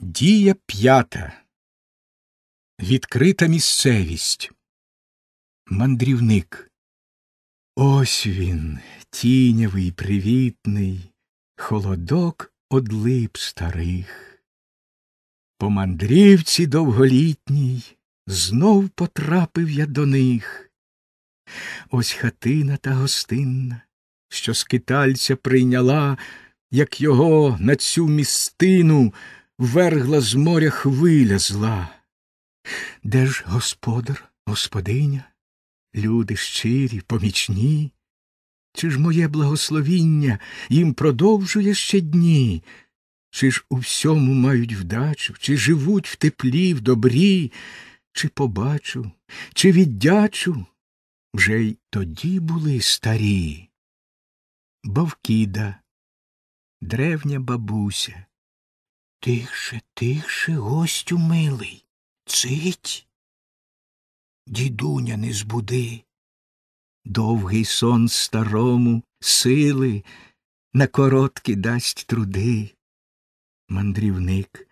Дія п'ята. Відкрита місцевість. Мандрівник. Ось він, тінявий, привітний, холодок одлип старих. По мандрівці довголітній знов потрапив я до них. Ось хатина та гостинна, що скитальця прийняла, як його на цю містину вергла з моря хвиля зла. Де ж господар, господиня, люди щирі, помічні? Чи ж моє благословіння їм продовжує ще дні? Чи ж у всьому мають вдачу, чи живуть в теплі, в добрі, чи побачу, чи віддячу? Вже й тоді були старі. Бавкіда, древня бабуся, Тихше, тихше, гостю милий, цить. Дідуня не збуди. Довгий сон старому сили на короткі дасть труди. Мандрівник.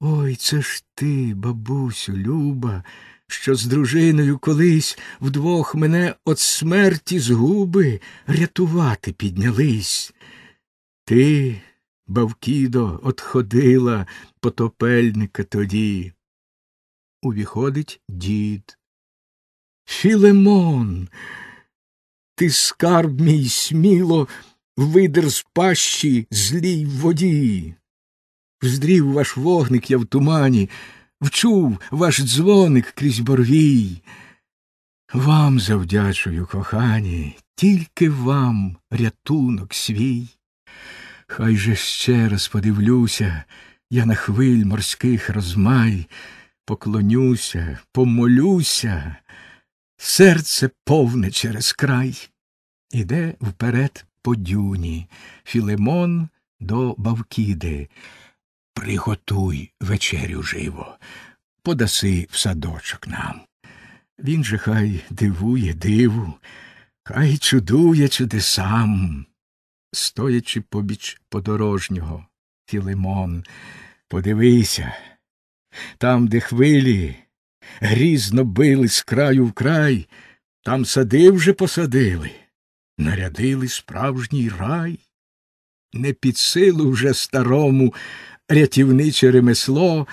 Ой, це ж ти, бабусю, люба, що з дружиною колись вдвох мене от смерті згуби рятувати піднялись. Ти, Бавкідо отходила потопельника тоді. Увіходить дід. Філемон, ти скарб мій сміло видер з пащі злій воді. Вздрів ваш вогник я в тумані, вчув ваш дзвоник крізь борвій. Вам завдячую, кохані, тільки вам рятунок свій. Хай же ще раз подивлюся, я на хвиль морських розмай, поклонюся, помолюся, серце повне через край. Іде вперед по дюні, Філемон до Бавкіди. Приготуй вечерю живо, подаси в садочок нам. Він же хай дивує диву, хай чудує чудесам стоячи побіч подорожнього, Філимон, подивися, там, де хвилі грізно били з краю в край, там сади вже посадили, нарядили справжній рай. Не під силу вже старому рятівниче ремесло,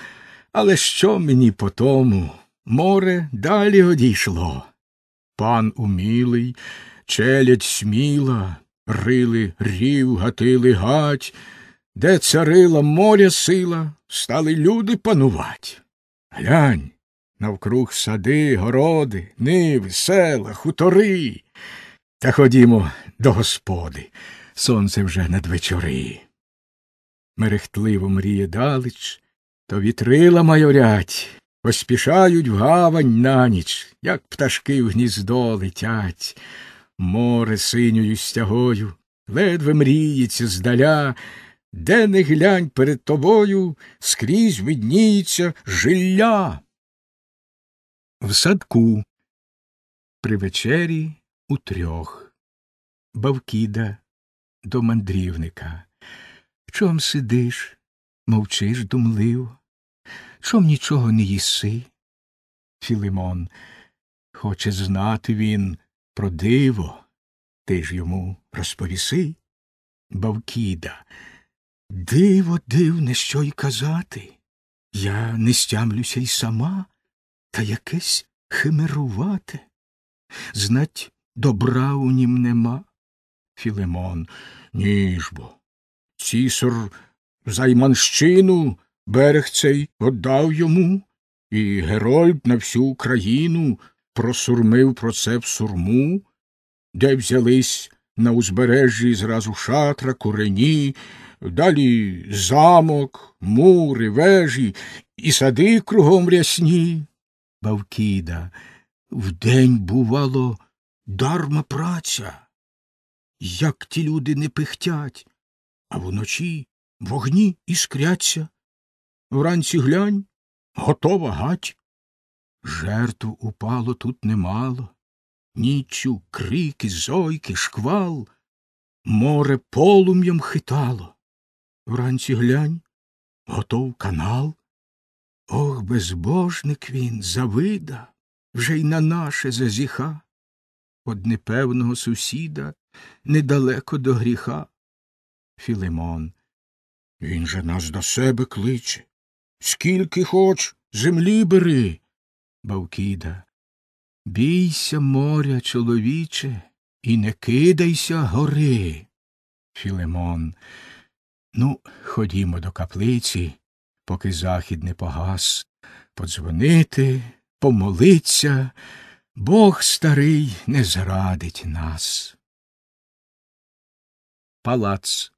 але що мені по тому? Море далі одійшло. Пан умілий, челядь сміла, Рили рів, гатили гать, де царила моря сила, стали люди панувать. Глянь, навкруг сади, городи, ниви, села, хутори. Та ходімо до господи, сонце вже надвечори. Мерехтливо мріє далеч, то вітрила майорять, поспішають в гавань на ніч, як пташки в гніздо летять море синьою стягою, ледве мріється здаля, де не глянь перед тобою, скрізь видніється жилля. В садку при вечері у трьох Бавкіда до мандрівника. Чом сидиш, мовчиш думливо? Чом нічого не їси? Філимон. Хоче знати він, про диво ти ж йому розповіси. Бавкіда. Диво дивне, що й казати. Я не стямлюся й сама, та якесь химерувате. Знать, добра у нім нема. Філемон. Ніж бо. Цісар займанщину берег цей отдав йому, і Герольд на всю Україну просурмив про це в сурму, де взялись на узбережжі зразу шатра, курені, далі замок, мури, вежі і сади кругом рясні. Бавкіда, вдень, бувало, дарма праця. Як ті люди не пихтять, а вночі вогні іскряться. Вранці глянь, готова гать. Жертв упало тут немало, ніччю крики, зойки, шквал, море полум'ям хитало. Вранці глянь, Готов канал? Ох, безбожник він, завида, вже й на наше зазіха. Од непевного сусіда недалеко до гріха. Філимон. Він же нас до себе кличе. Скільки хоч землі бери. Бавкіда. Бійся моря, чоловіче, і не кидайся гори. Філимон. Ну, ходімо до каплиці, поки захід не погас, подзвонити, помолиться, Бог старий не зрадить нас. Палац.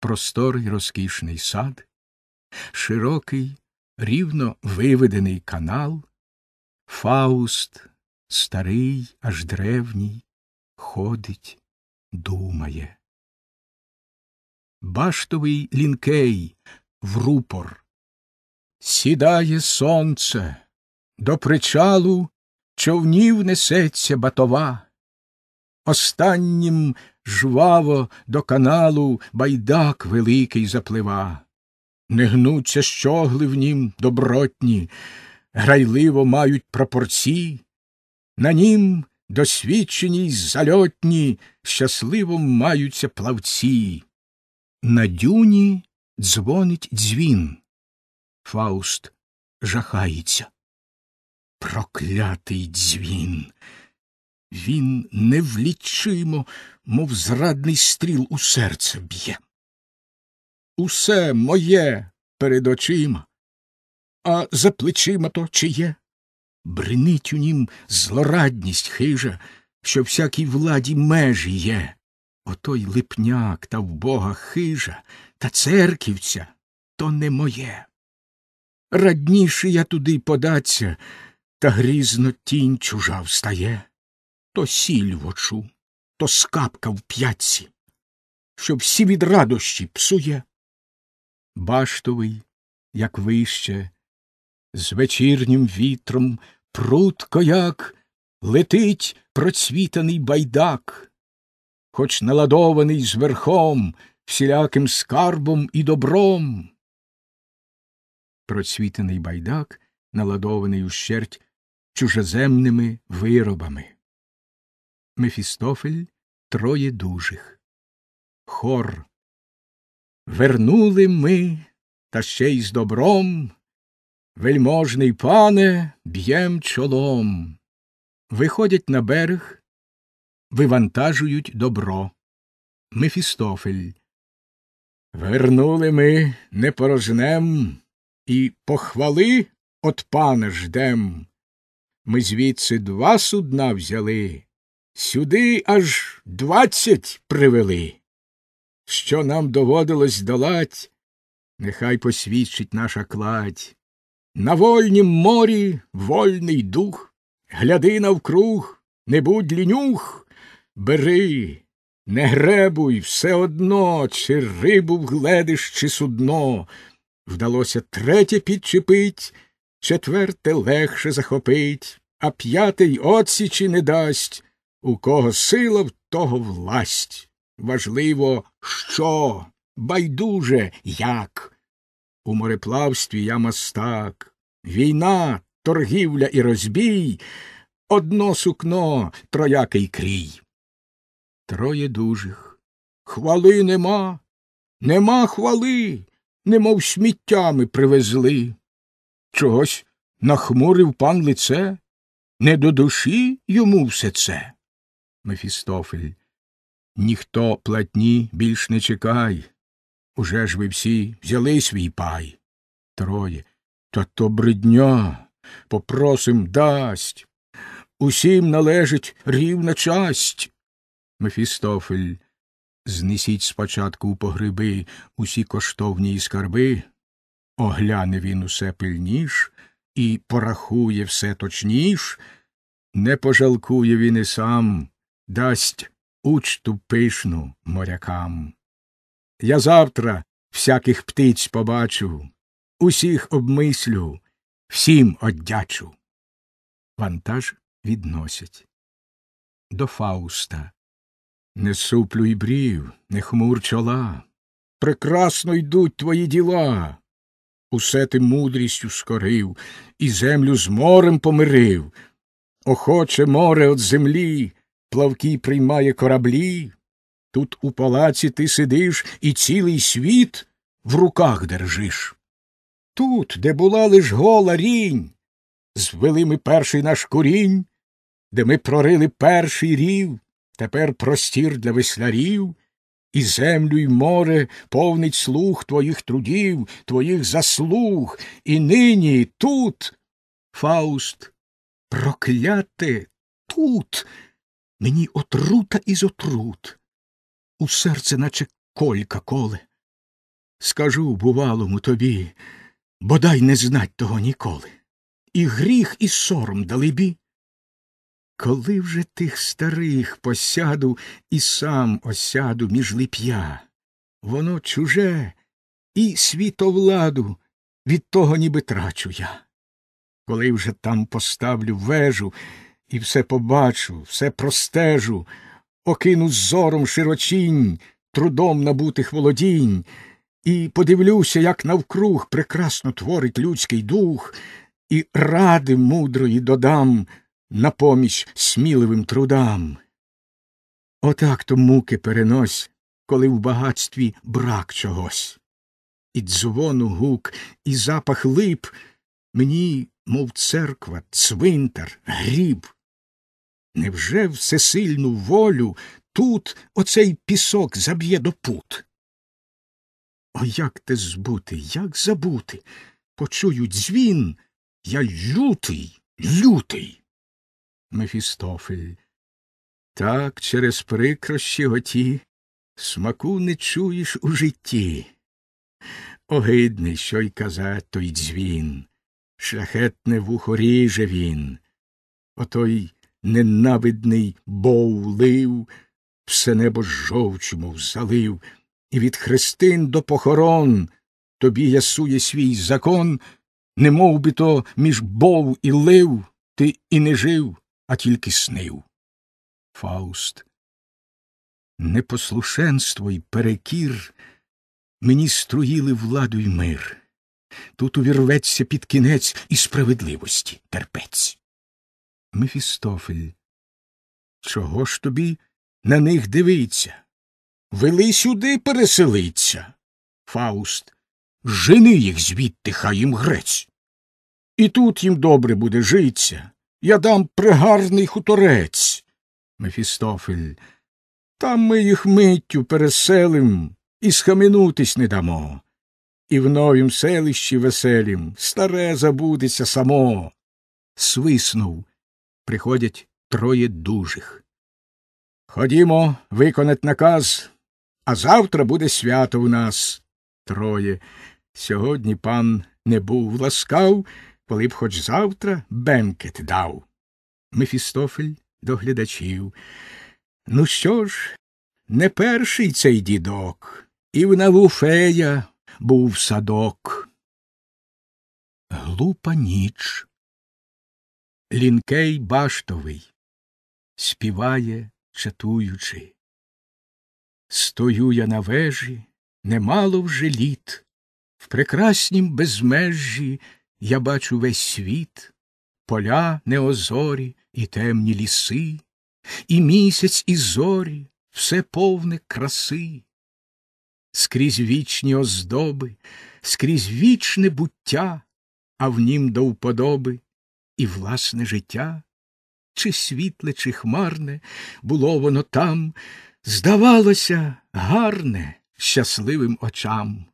Просторий розкішний сад, широкий, рівно виведений канал, Фауст, старий, аж древній, ходить, думає. Баштовий лінкей в рупор. Сідає сонце, до причалу човнів несеться батова. Останнім жваво до каналу байдак великий заплива. Не гнуться щогли в нім добротні, грайливо мають пропорці, на нім досвідчені й зальотні, щасливо маються плавці. На дюні дзвонить дзвін. Фауст жахається. Проклятий дзвін. Він невлічимо, мов зрадний стріл у серце б'є. Усе моє перед очима, а за плечима то чиє? Бринить у нім злорадність хижа, що всякій владі межі є. Отой липняк та вбога хижа та церківця то не моє. Радніше я туди податься, та грізно тінь чужа встає. То сіль в очу, то скапка в п'ятці, що всі від радощі псує. Баштовий, як вище, з вечірнім вітром прутко як летить процвітаний байдак, хоч наладований з верхом, всіляким скарбом і добром. Процвітаний байдак, наладований ущерть чужеземними виробами. Мефістофель троє дужих. Хор. Вернули ми, та ще й з добром. Вельможний пане, б'єм чолом. Виходять на берег, вивантажують добро. Мефістофель. Вернули ми не порожнем, і похвали от пана ждем. Ми звідси два судна взяли, сюди аж двадцять привели. Що нам доводилось долать, нехай посвідчить наша кладь. На вольнім морі вольний дух, гляди навкруг, не будь лінюх, бери, не гребуй все одно, чи рибу вгледиш, чи судно. Вдалося третє підчепить, четверте легше захопить, а п'ятий отсічі не дасть, у кого сила, в того власть. Важливо, що, байдуже, як. У мореплавстві я мастак, війна, торгівля і розбій, одно сукно, троякий крій. Троє дужих. Хвали нема, нема хвали, немов сміттями привезли. Чогось нахмурив пан лице, не до душі йому все це. Мефістофель. Ніхто платні більш не чекай. Уже ж ви всі взяли свій пай. Троє. Та то бридня, попросим дасть. Усім належить рівна часть. Мефістофель. Знесіть спочатку у погреби усі коштовні скарби, огляне він усе пильніш і порахує все точніш, не пожалкує він і сам, дасть учту пишну морякам. Я завтра всяких птиць побачу, усіх обмислю, всім оддячу. Вантаж відносять. До Фауста. Не суплюй брів, не хмур чола. прекрасно йдуть твої діла. Усе ти мудрістю скорив, і землю з морем помирив. Охоче море от землі, плавки приймає кораблі. Тут у палаці ти сидиш і цілий світ в руках держиш. Тут, де була лиш гола рінь, звели ми перший наш корінь, де ми прорили перший рів, тепер простір для веслярів, і землю, й море повнить слух твоїх трудів, твоїх заслуг, і нині тут, Фауст, прокляте тут, мені отрута із отрут, у серце, наче колька коле. Скажу бувалому тобі, бодай не знать того ніколи. І гріх, і сором далебі. Коли вже тих старих посяду і сам осяду між лип'я, воно чуже і світовладу від того ніби трачу я. Коли вже там поставлю вежу і все побачу, все простежу, окину зором широчінь, трудом набутих володінь, і подивлюся, як навкруг прекрасно творить людський дух, і ради мудрої додам на поміч сміливим трудам. Отак то муки перенось, коли в багатстві брак чогось. І дзвону гук, і запах лип мені, мов церква, цвинтар, гріб. Невже всесильну волю тут оцей пісок заб'є до пут? О, як те збути, як забути? Почую дзвін, я лютий, лютий. Мефістофель. Так через прикрощі оті смаку не чуєш у житті. Огидний, що й казать той дзвін, шляхетне вухо ріже він. Отой ненавидний бов лив, все небо жовчу, мов залив, і від хрестин до похорон тобі ясує свій закон, не мов би то між бов і лив ти і не жив а тільки снив. Фауст. Непослушенство й перекір мені струїли владу й мир. Тут увірветься під кінець і справедливості терпець. Мефістофель. Чого ж тобі на них дивиться? Вели сюди переселиться. Фауст. Жени їх звідти, хай їм грець. І тут їм добре буде житься. Я дам пригарний хуторець. Мефістофель. Там ми їх миттю переселим і схаменутись не дамо. І в новім селищі веселім старе забудеться само. Свиснув. Приходять троє дужих. Ходімо, виконать наказ, а завтра буде свято в нас. Троє. Сьогодні пан не був ласкав коли б хоч завтра бенкет дав. Мефістофель до глядачів. Ну що ж, не перший цей дідок, і в Навуфея був садок. Глупа ніч. Лінкей баштовий співає, чатуючи. Стою я на вежі, немало вже літ, в прекраснім безмежжі я бачу весь світ, поля неозорі і темні ліси, і місяць, і зорі, все повне краси, скрізь вічні оздоби, скрізь вічне буття, а в нім до вподоби і власне життя, чи світле, чи хмарне, було воно там, здавалося, гарне щасливим очам.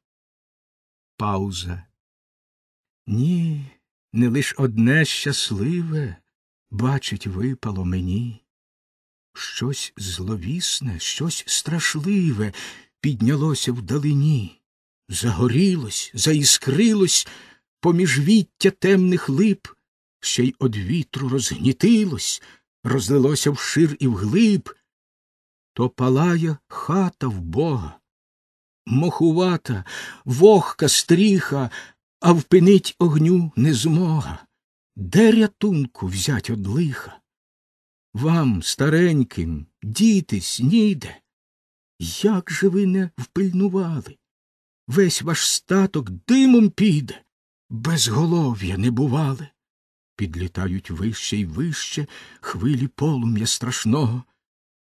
Пауза. Ні, не лиш одне щасливе, бачить, випало мені. Щось зловісне, щось страшливе піднялося вдалині, загорілось, заіскрилось поміж віття темних лип, ще й од вітру розгнітилось, розлилося вшир і вглиб. То палає хата в бога, мохувата, вогка стріха, а впинить огню не змога. Де рятунку взять од лиха? Вам, стареньким, дітись ніде. Як же ви не впильнували? весь ваш статок димом піде, безголов'я не бували. Підлітають вище й вище хвилі полум'я страшного.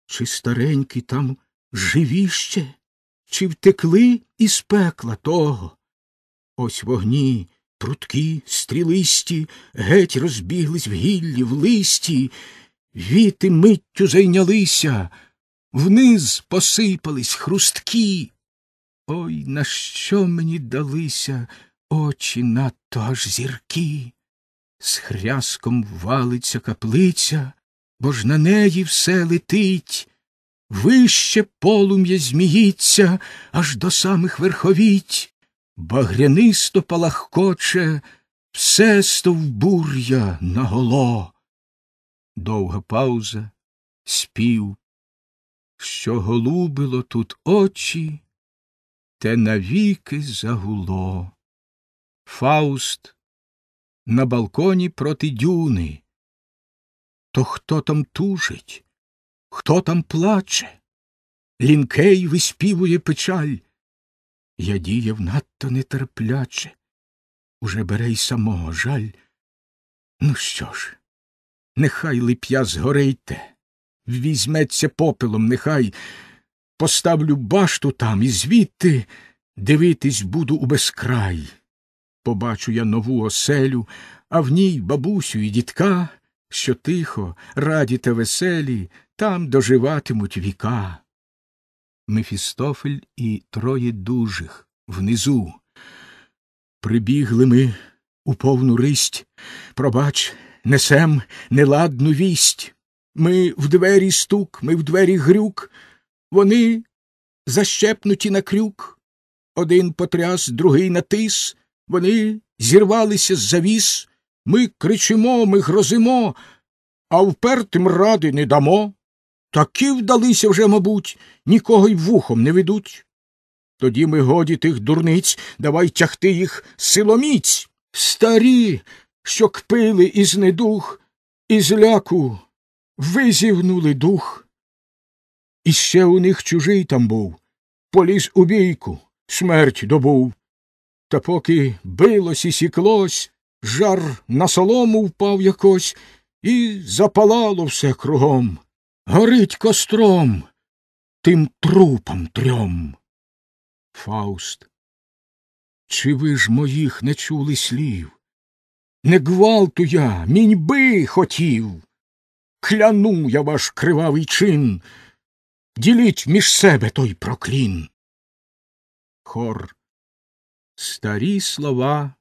Чи старенькі там живіще, чи втекли із пекла того? Ось вогні, пруткі, стрілисті, геть розбіглись в гіллі, в листі, віти миттю зайнялися, вниз посипались хрусткі. Ой, на що мені далися очі надто аж зірки? З хряском валиться каплиця, бо ж на неї все летить, вище полум'я зміїться аж до самих верховіть, багрянисто палахкоче все стовбур'я наголо. Довга пауза, спів, що голубило тут очі, те навіки загуло. Фауст на балконі проти дюни. То хто там тужить, хто там плаче? Лінкей виспівує печаль. Я діяв надто нетерпляче, уже бере й самого жаль. Ну що ж, нехай лип'я згорейте, візьметься попелом, нехай поставлю башту там і звідти дивитись буду у безкрай. Побачу я нову оселю, а в ній бабусю і дітка, що тихо, раді та веселі, там доживатимуть віка. Мефістофель і троє дужих внизу. Прибігли ми у повну ристь, пробач, несем неладну вість. Ми в двері стук, ми в двері грюк, вони защепнуті на крюк. Один потряс, другий натис. Вони зірвалися з завіс, ми кричимо, ми грозимо, а впертим ради не дамо. Такі вдалися вже, мабуть, нікого й вухом не ведуть. Тоді ми годі тих дурниць, давай тягти їх силоміць. Старі, що кпили із недух, із ляку визівнули дух. І ще у них чужий там був, поліз у бійку, смерть добув. Та поки билось і сіклось, жар на солому впав якось, і запалало все кругом. Горить костром тим трупам трьом. Фауст. Чи ви ж моїх не чули слів? Не гвалту я, міньби хотів. Кляну я ваш кривавий чин. Діліть між себе той проклін. Хор Старі слова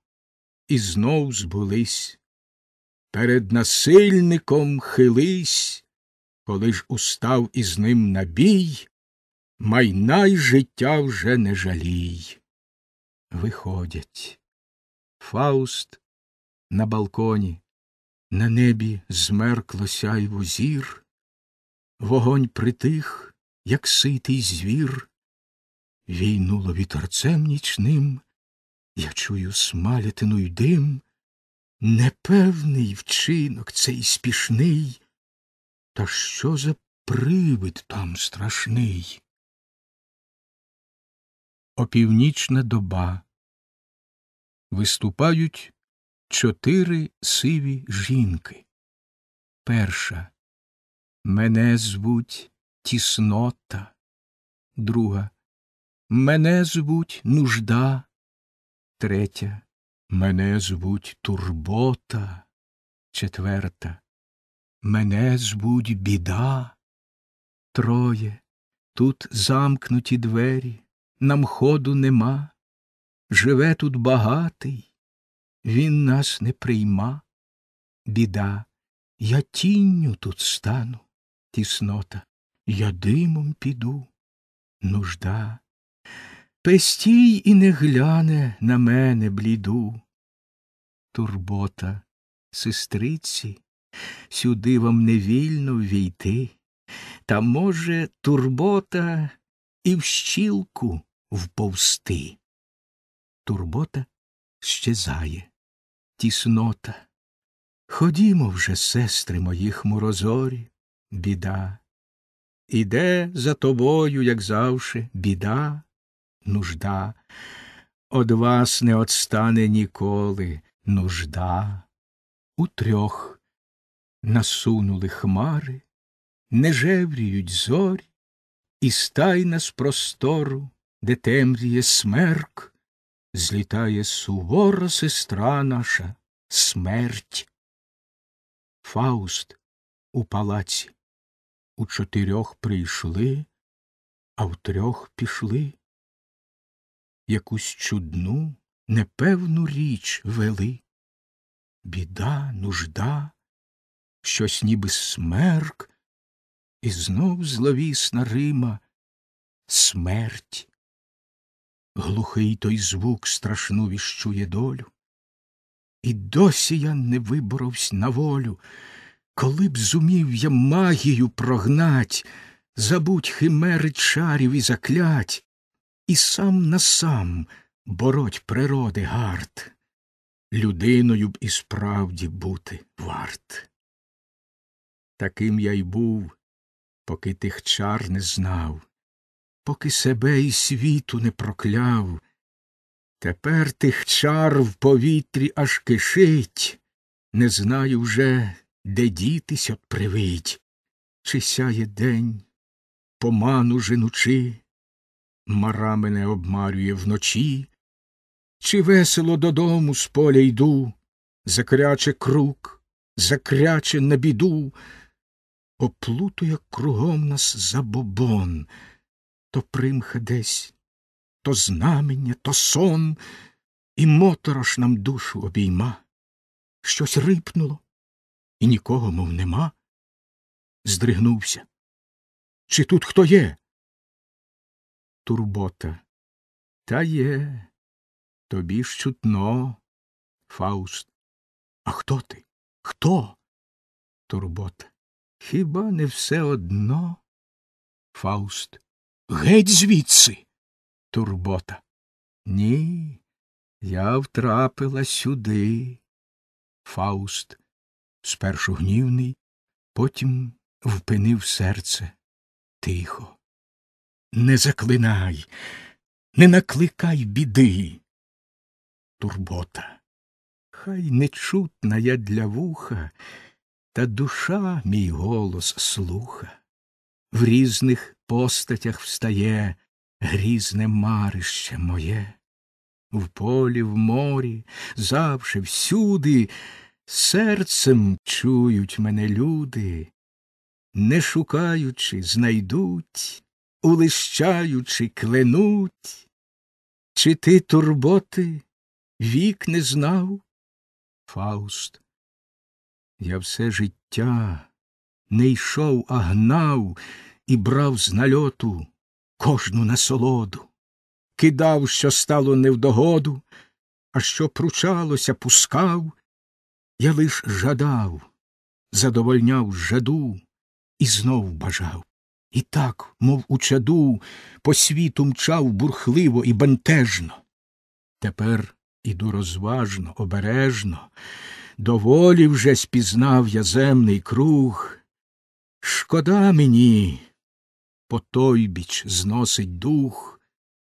і знов збулись. Перед насильником хились, коли ж устав із ним набій, майна й життя вже не жалій. Виходять. Фауст на балконі, на небі змеркло сяйво зір, вогонь притих, як ситий звір, війнуло віторцем нічним. Я чую смалятину й дим, непевний вчинок цей спішний. Та що за привид там страшний? Опівнічна доба. Виступають чотири сиві жінки. Перша. Мене звуть тіснота. Друга. Мене звуть нужда. Третя. Мене звуть турбота. Четверта. Мене звуть біда. Троє. Тут замкнуті двері, нам ходу нема. Живе тут багатий, він нас не прийма. Біда, я тінню тут стану, тіснота, я димом піду, нужда. Пестій і не гляне на мене бліду. Турбота, сестриці, сюди вам не вільно війти, та, може, турбота і в щілку вповсти. Турбота щезає, тіснота. Ходімо вже, сестри мої хмурозорі, біда. Іде за тобою, як завше, біда нужда. Од вас не отстане ніколи нужда. У трьох насунули хмари, не жевріють зорі, і стайна з простору, де темріє смерк, злітає сувора сестра наша смерть. Фауст у палаці у чотирьох прийшли, а в трьох пішли. Якусь чудну, непевну річ вели. Біда, нужда, щось ніби смерк, і знов зловісна Рима смерть. Глухий той звук страшну віщує долю. І досі я не виборовсь на волю, коли б зумів я магію прогнать, забудь химери чарів і заклять, і сам на сам бороть природи гард, людиною б і справді бути варт. Таким я й був, поки тих чар не знав, поки себе і світу не прокляв. Тепер тих чар в повітрі аж кишить, не знаю вже, де дітись от привить, чи сяє день, поману женучи, мара мене обмарює вночі, чи весело додому з поля йду, закряче круг, закряче на біду, оплутує кругом нас забобон, то примха десь то знамення, то сон, і моторош нам душу обійма. Щось рипнуло, і нікого, мов нема. Здригнувся. Чи тут хто є? Турбота. Та є. Тобі ж чутно. Фауст. А хто ти? Хто? Турбота. Хіба не все одно? Фауст. Геть звідси турбота. Ні, я втрапила сюди. Фауст спершу гнівний, потім впинив серце тихо. Не заклинай, не накликай біди. Турбота. Хай нечутна я для вуха, та душа мій голос слуха. В різних постатях встає грізне марище моє, в полі, в морі, завше, всюди, серцем чують мене люди, не шукаючи, знайдуть, улищаючи, кленуть. Чи ти турботи вік не знав? Фауст. Я все життя не йшов, а гнав і брав з нальоту кожну насолоду, кидав, що стало невдогоду, а що пручалося, пускав, я лиш жадав, задовольняв жаду і знов бажав. І так, мов у чаду, по світу мчав бурхливо і бентежно. Тепер іду розважно, обережно, доволі вже спізнав я земний круг. Шкода мені, по той біч зносить дух,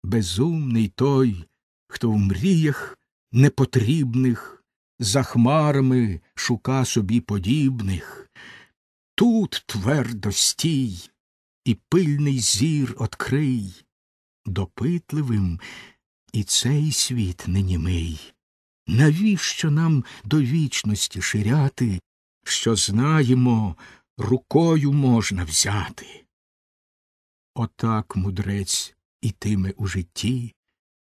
безумний той, хто в мріях непотрібних, за хмарами шука собі подібних. Тут твердо стій і пильний зір открий, допитливим і цей світ не німий. Навіщо нам до вічності ширяти, що знаємо, рукою можна взяти? Отак мудрець ітиме у житті,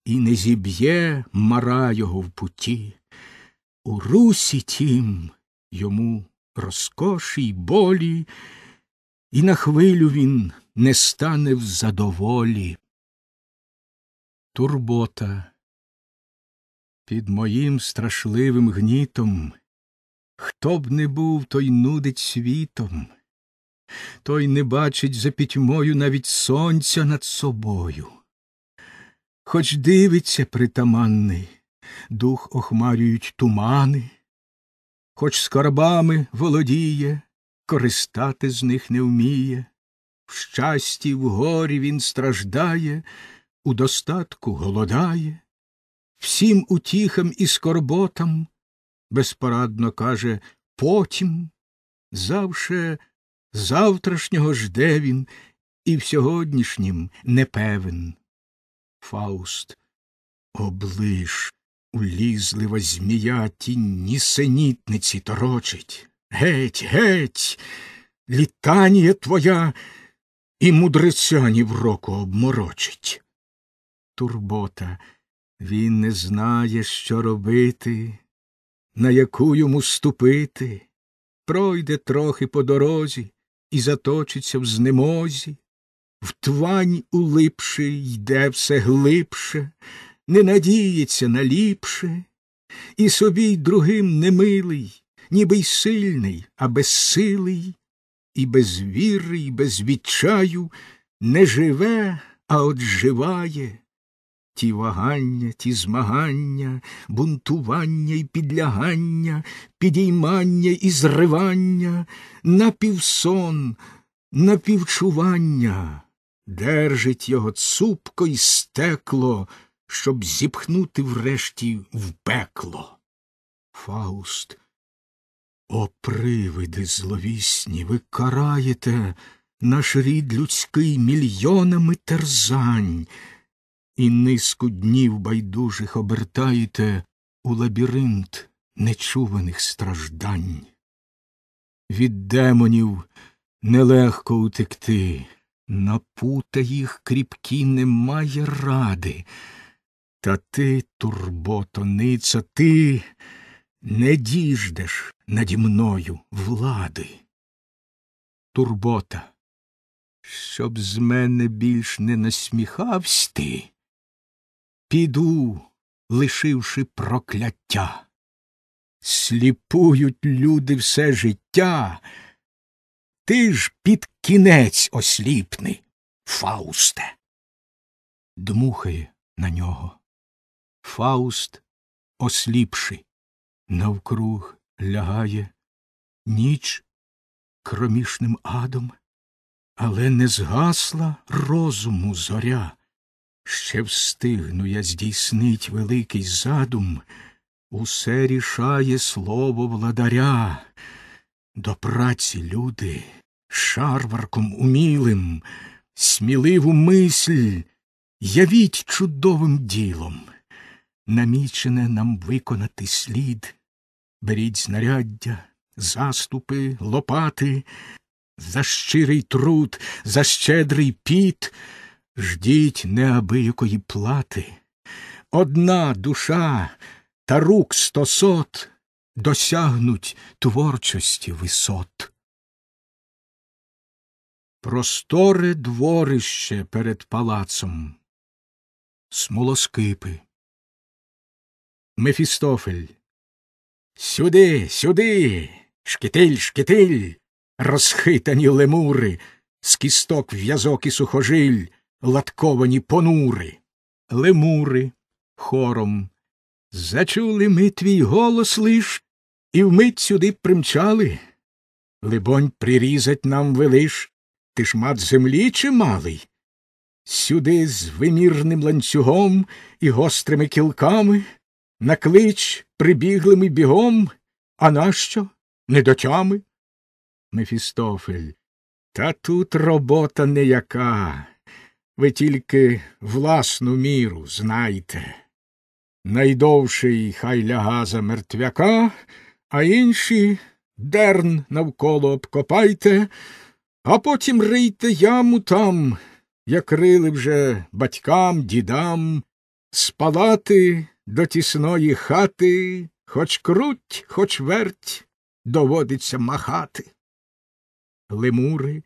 і не зіб'є мара його в путі. У русі тім йому розкоші й болі, і на хвилю він не стане в задоволі. Турбота під моїм страшливим гнітом, хто б не був, той нудить світом той не бачить за пітьмою навіть сонця над собою. Хоч дивиться притаманний, дух охмарюють тумани, хоч скарбами володіє, користати з них не вміє, в щасті в горі він страждає, у достатку голодає, всім утіхам і скорботам, безпорадно каже потім, завше завтрашнього жде він і в сьогоднішнім не певен. Фауст, облиш, улізлива змія ті нісенітниці торочить. Геть, геть, літанія твоя і мудреця ні в року обморочить. Турбота, він не знає, що робити, на яку йому ступити, пройде трохи по дорозі і заточиться в знемозі, в твань улипши йде все глибше, не надіється на ліпше, і собі й другим немилий, ніби й сильний, а безсилий, і без віри, і без відчаю не живе, а от живає. Ті вагання, ті змагання, бунтування й підлягання, підіймання і зривання, напівсон, напівчування, держить його цупко й стекло, щоб зіпхнути врешті в пекло. Фауст, о, привиди зловісні, ви караєте наш рід людський мільйонами терзань і низку днів байдужих обертаєте у лабіринт нечуваних страждань. Від демонів нелегко утекти, на пута їх кріпкі немає ради. Та ти, турботониця, ти не діждеш наді мною влади. Турбота, щоб з мене більш не насміхавсь ти, піду, лишивши прокляття. Сліпують люди все життя, ти ж під кінець осліпни, Фаусте. Дмухає на нього. Фауст, осліпши, навкруг лягає ніч кромішним адом, але не згасла розуму зоря. Ще встигну я здійснить великий задум, усе рішає слово владаря. До праці люди, шарварком умілим, сміливу мисль явіть чудовим ділом. Намічене нам виконати слід. Беріть знаряддя, заступи, лопати, за щирий труд, за щедрий піт, ждіть неабиякої плати. Одна душа та рук стосот досягнуть творчості висот. Просторе дворище перед палацом, смолоскипи. Мефістофель. Сюди, сюди, шкітиль, шкітиль, розхитані лемури, з кісток в'язок і сухожиль, латковані понури. Лемури хором. Зачули ми твій голос лиш, і вмить сюди примчали. Либонь, прирізать нам велиш, ти ж мат землі чималий. Сюди з вимірним ланцюгом і гострими кілками, на клич прибігли ми бігом, а нащо? Не до тями? Мефістофель. Та тут робота неяка. Ви тільки власну міру знайте. Найдовший хай ляга за мертвяка, а інші дерн навколо обкопайте, а потім рийте яму там, як рили вже батькам, дідам, спалати до тісної хати, хоч круть, хоч верть, доводиться махати. Лемури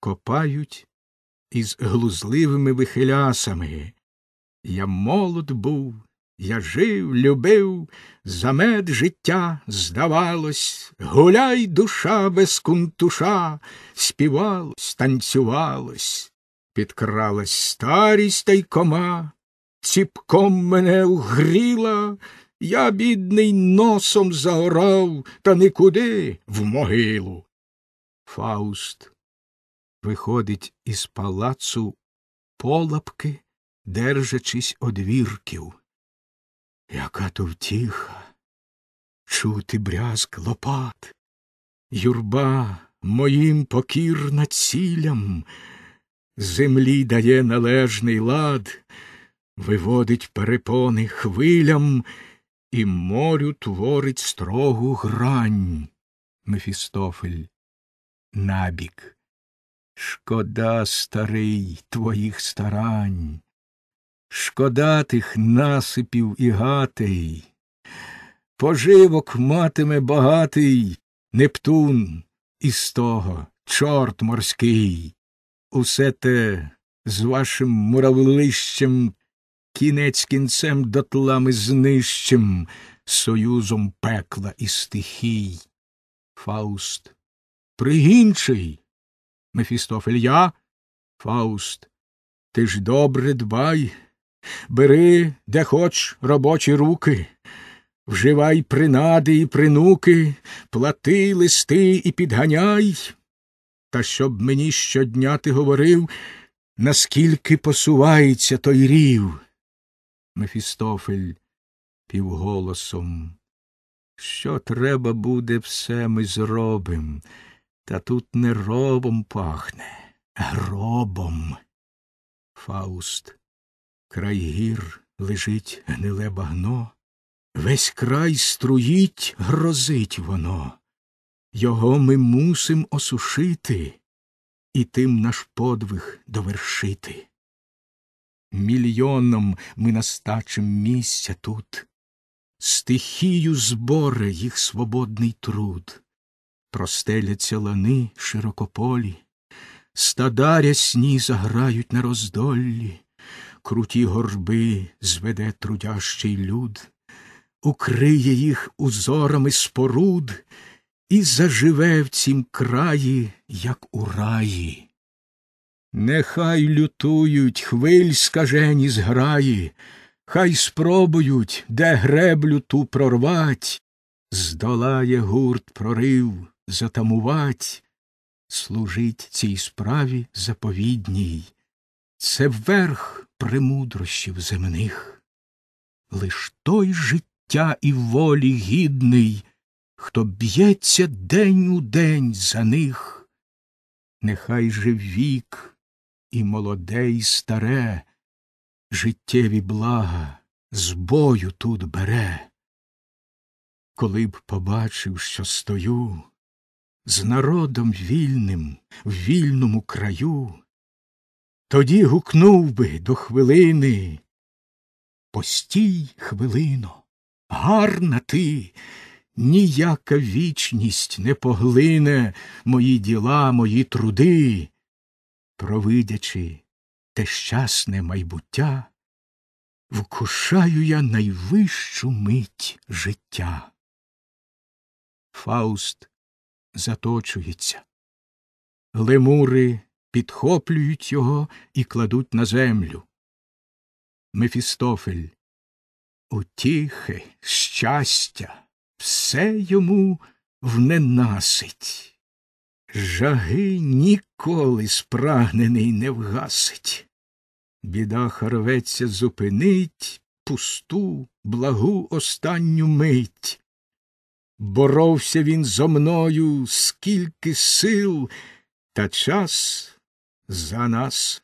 копають із глузливими вихилясами. Я молод був, я жив, любив, за мед життя, здавалось, гуляй душа без кунтуша, співалось, танцювалось, підкралась старість та й кома, ціпком мене угріла, я, бідний, носом заорав, та никуди в могилу. Фауст виходить із палацу полапки, держачись одвірків. Яка то втіха, чути брязк лопат, юрба моїм покірна цілям, землі дає належний лад, виводить перепони хвилям і морю творить строгу грань. Мефістофель набік. Шкода, старий, твоїх старань, шкода тих насипів і гатей, поживок матиме багатий Нептун із того, чорт морський, усе те з вашим муравлищем, кінець кінцем дотлами знищим, союзом пекла і стихій. Фауст. Пригінчий. Мефістофель я. Фауст. Ти ж добре дбай. Бери, де хоч робочі руки. Вживай принади і принуки, плати листи і підганяй. Та щоб мені щодня ти говорив, наскільки посувається той рів. Мефістофель півголосом. Що треба буде, все ми зробим, та тут не робом пахне, гробом. Фауст. Край гір лежить гниле багно, весь край струїть, грозить воно. Його ми мусим осушити і тим наш подвиг довершити. Мільйоном ми настачим місця тут, стихію зборе їх свободний труд, простеляться лани широкополі, стада рясні заграють на роздоллі, круті горби зведе трудящий люд, укриє їх узорами споруд. І заживе в цім краї, як у раї. Нехай лютують хвиль скажені зграї, хай спробують, де греблю ту прорвать, здолає гурт прорив затамувать, служить цій справі заповідній. Це верх премудрощів земних. Лиш той життя і волі гідний, хто б'ється день у день за них. Нехай же вік і молоде, і старе, життєві блага з бою тут бере. Коли б побачив, що стою з народом вільним в вільному краю, тоді гукнув би до хвилини. Постій, хвилино, гарна ти, ніяка вічність не поглине мої діла, мої труди, провидячи те щасне майбуття, вкушаю я найвищу мить життя. Фауст заточується. Лемури підхоплюють його і кладуть на землю. Мефістофель. Утіхи, щастя, все йому вненасить. Жаги ніколи спрагнений не вгасить. Біда рветься зупинить пусту, благу останню мить. Боровся він зо мною скільки сил, та час за нас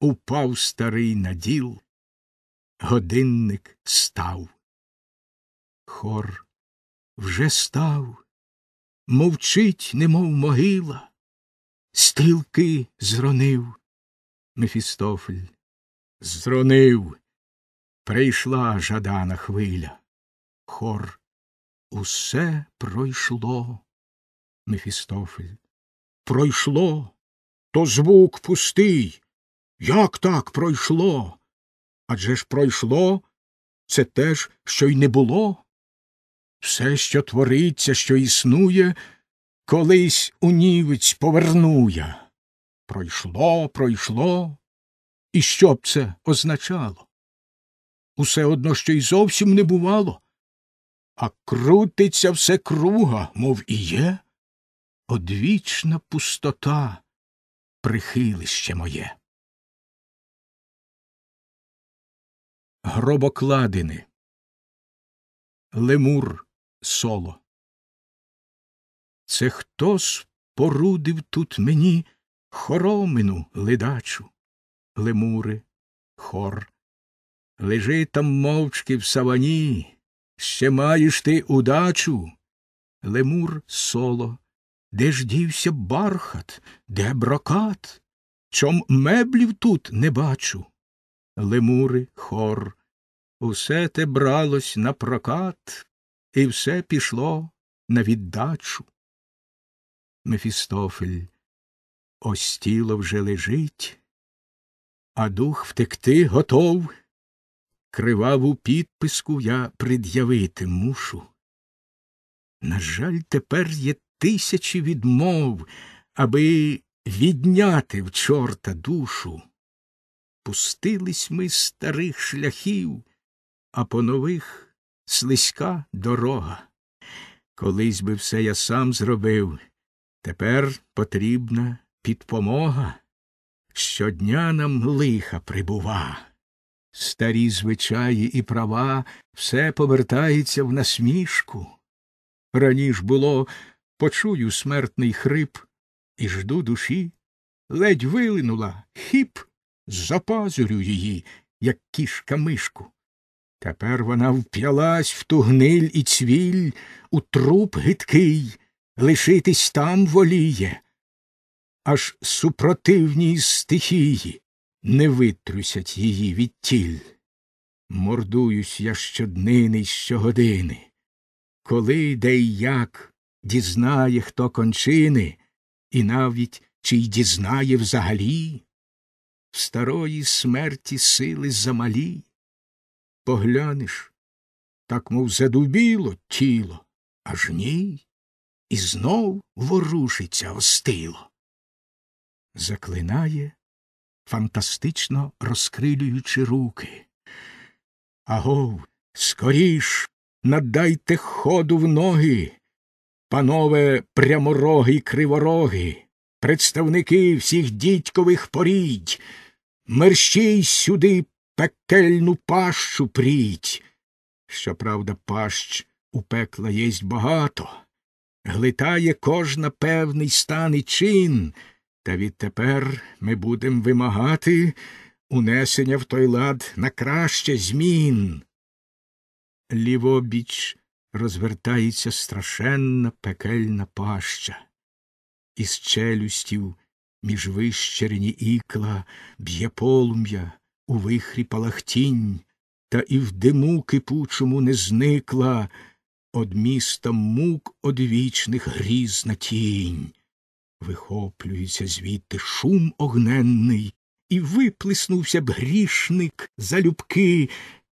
упав старий наділ, годинник став. Хор вже став, мовчить, немов могила, стрілки зронив Мефістофель. Зронив, прийшла жадана хвиля. Хор усе пройшло. Мефістофель. Пройшло, то звук пустий. Як так пройшло? Адже ж пройшло це теж, що й не було. Все, що твориться, що існує, колись унівець повернує. Пройшло, пройшло. І що б це означало? Усе одно, що й зовсім не бувало, а крутиться все круга, мов і є, одвічна пустота, прихилище моє. Гробокладини Лемур соло. Це хто спорудив тут мені хоромину ледачу, лемури, хор. Лежи там мовчки в савані, ще маєш ти удачу. Лемур соло, де ж дівся бархат, де брокат? Чом меблів тут не бачу? Лемури, хор, усе те бралось на прокат, і все пішло на віддачу. Мефістофель, ось тіло вже лежить, а дух втекти готов. Криваву підписку я пред'явити мушу. На жаль, тепер є тисячі відмов, аби відняти в чорта душу. Пустились ми з старих шляхів, а по нових слизька дорога. Колись би все я сам зробив, тепер потрібна підпомога. Щодня нам лиха прибува. Старі звичаї і права все повертається в насмішку. Раніш було почую смертний хрип і жду душі, ледь вилинула хіп, запазурю її, як кішка мишку. Тепер вона вп'ялась в ту гниль і цвіль, у труп гидкий, лишитись там воліє, аж супротивній стихії не витрусять її від тіль. Мордуюсь я щоднини й щогодини. Коли, де й як дізнає хто кончини, і навіть чи й дізнає взагалі, в старої смерті сили замалі. Поглянеш, так, мов задубіло тіло, аж ні, і знов ворушиться остило. Заклинає, фантастично розкрилюючи руки. Агов, скоріш, надайте ходу в ноги, панове прямороги й кривороги, представники всіх дідькових порідь, мерщій сюди пекельну пащу пріть. Щоправда, пащ у пекла єсть багато, глитає кожна певний стан і чин, та відтепер ми будем вимагати унесення в той лад на краще змін. Лівобіч розвертається страшенна пекельна паща. Із челюстів між вищерені ікла б'є полум'я у вихрі палахтінь, та і в диму кипучому не зникла од міста мук одвічних грізна тінь. Вихоплюється звідти шум огненний, і виплеснувся б грішник залюбки,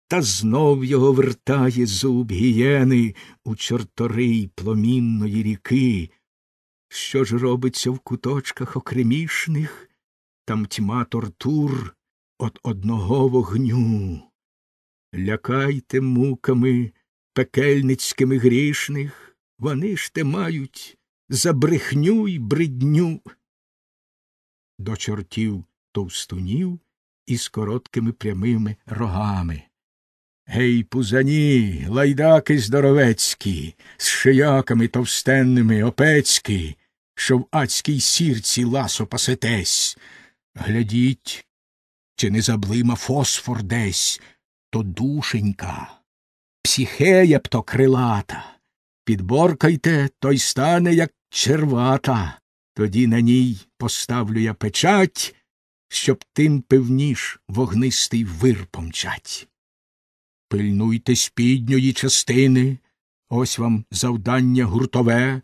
та знов його вертає зуб гієни у чорторий пломінної ріки. Що ж робиться в куточках окремішних, там тьма тортур от одного вогню. Лякайте муками пекельницькими грішних, вони ж те мають за брехню й бридню. До чортів товстунів із короткими прямими рогами. Гей, пузані, лайдаки здоровецькі, з шияками товстенними опецькі, що в адській сірці ласо пасетесь. Глядіть, чи не заблима фосфор десь, то душенька, психея б то крилата. Підборкайте, то й стане, як червата. Тоді на ній поставлю я печать, щоб тим певніш вогнистий вир помчать. Пильнуйте спідньої частини, ось вам завдання гуртове.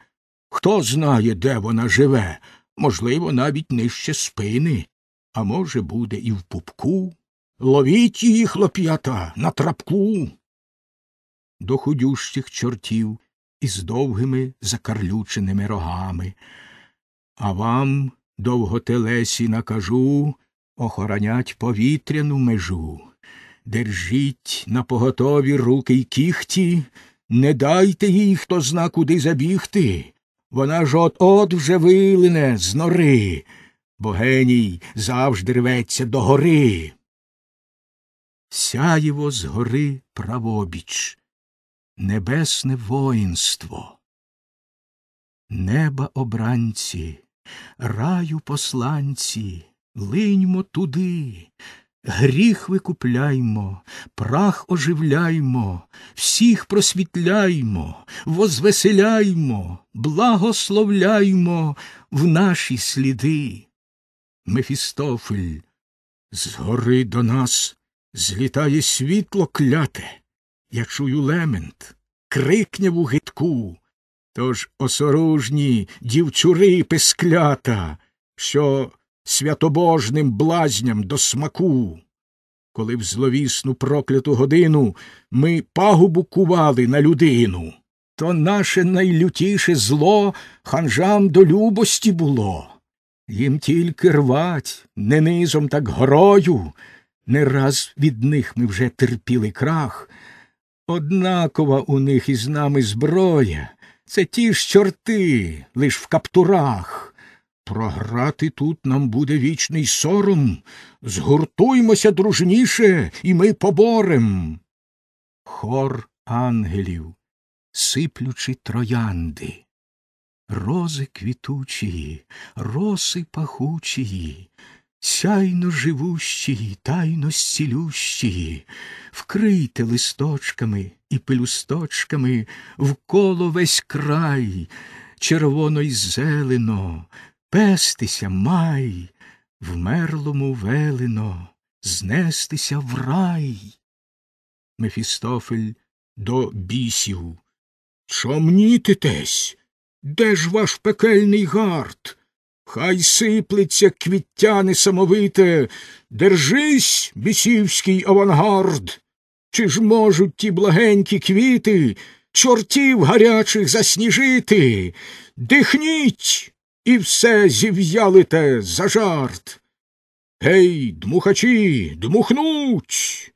Хто знає, де вона живе, можливо, навіть нижче спини, а може, буде і в пупку. Ловіть її, хлоп'ята, на трапку. До худющих чортів із довгими закарлюченими рогами. А вам, довготелесі, накажу охоронять повітряну межу. Держіть на поготові руки й кіхті, не дайте їй хто зна куди забігти. Вона ж от от вже вилине з нори, бо геній завжди рветься до гори. Сяєво з гори правобіч. небесне воїнство. Неба обранці, раю посланці, линьмо туди, гріх викупляймо, прах оживляймо, всіх просвітляймо, возвеселяймо, благословляймо в наші сліди. Мефістофель, згори до нас злітає світло кляте. Я чую лемент, крикняву гидку. Тож осоружні дівчури писклята, що святобожним блазням до смаку. Коли в зловісну прокляту годину ми пагубу кували на людину, то наше найлютіше зло ханжам до любості було. Їм тільки рвать, не низом, так горою. Не раз від них ми вже терпіли крах. Однакова у них із нами зброя. Це ті ж чорти, лиш в каптурах. Програти тут нам буде вічний сором. Згуртуймося дружніше, і ми поборем. Хор ангелів, сиплючи троянди. Рози квітучі, роси пахучі, сяйно живущі, тайно зцілющі, вкрийте листочками і пелюсточками вколо весь край, червоно й зелено, пестися май, вмерлому велено, знестися в рай. Мефістофель до бісів. Чом мнітитесь? Де ж ваш пекельний гарт? Хай сиплеться квіття несамовите, держись, бісівський авангард. Чи ж можуть ті благенькі квіти чортів гарячих засніжити? Дихніть і все зів'ялите за жарт. Гей, дмухачі, дмухнуть.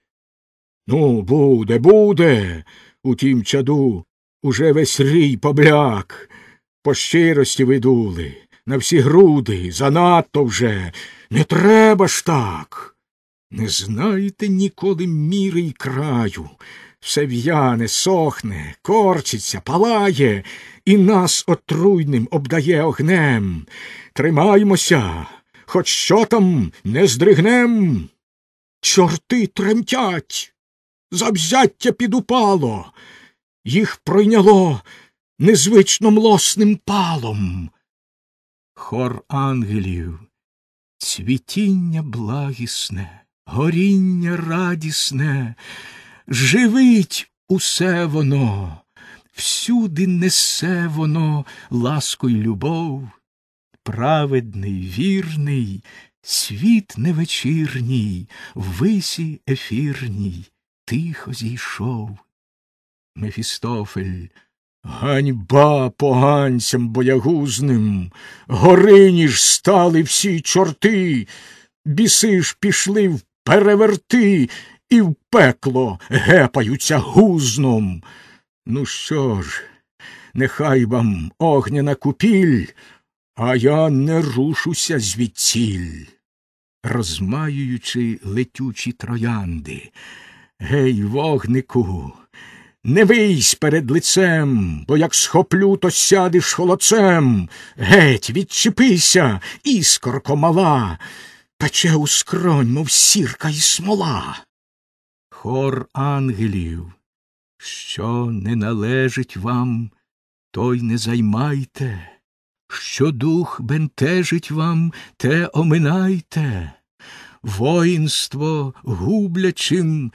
Ну, буде, буде, у тім чаду уже весь рій побляк, по щирості видули, на всі груди, занадто вже, не треба ж так. Не знаєте ніколи міри й краю, все в'яне, сохне, корчиться, палає, і нас отруйним обдає огнем. Тримаймося, хоч що там не здригнем. Чорти тремтять, завзяття підупало, їх пройняло незвично млосним палом. Хор ангелів, цвітіння благісне, горіння радісне, живить усе воно, всюди несе воно ласку й любов, праведний, вірний, світ невечірній, висі ефірній, тихо зійшов. Мефістофель, ганьба поганцям боягузним, горині ж стали всі чорти, біси ж пішли в переверти і в пекло гепаються гузном. Ну що ж, нехай вам огняна купіль, а я не рушуся звідціль. Розмаюючи летючі троянди, гей, вогнику, не вийсь перед лицем, бо як схоплю, то сядеш холоцем. Геть, відчепися, іскорко мала, пече у скронь, мов сірка й смола. Хор ангелів, що не належить вам, той не займайте, що дух бентежить вам, те оминайте. Воїнство гублячим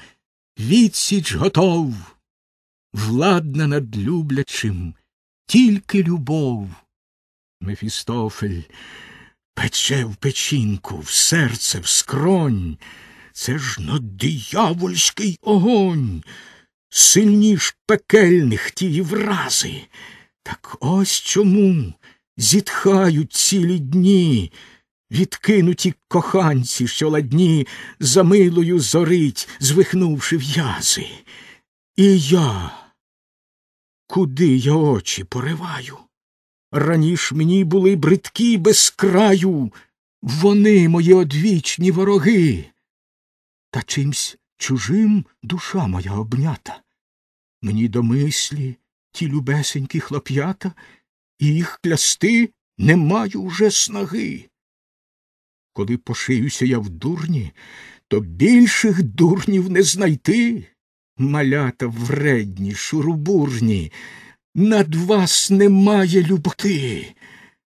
відсіч готов владна над люблячим, тільки любов. Мефістофель пече в печінку, в серце, в скронь. Це ж на диявольський огонь, сильніш пекельних тії врази. Так ось чому зітхають цілі дні, відкинуті коханці, що ладні за милою зорить, звихнувши в'язи. І я Куди я очі пориваю? Раніш мені були бридкі без краю, вони мої одвічні вороги. Та чимсь чужим душа моя обнята. Мені до мислі ті любесенькі хлоп'ята, і їх клясти не маю уже снаги. Коли пошиюся я в дурні, то більших дурнів не знайти. Малята вредні, шурубурні, над вас немає люботи.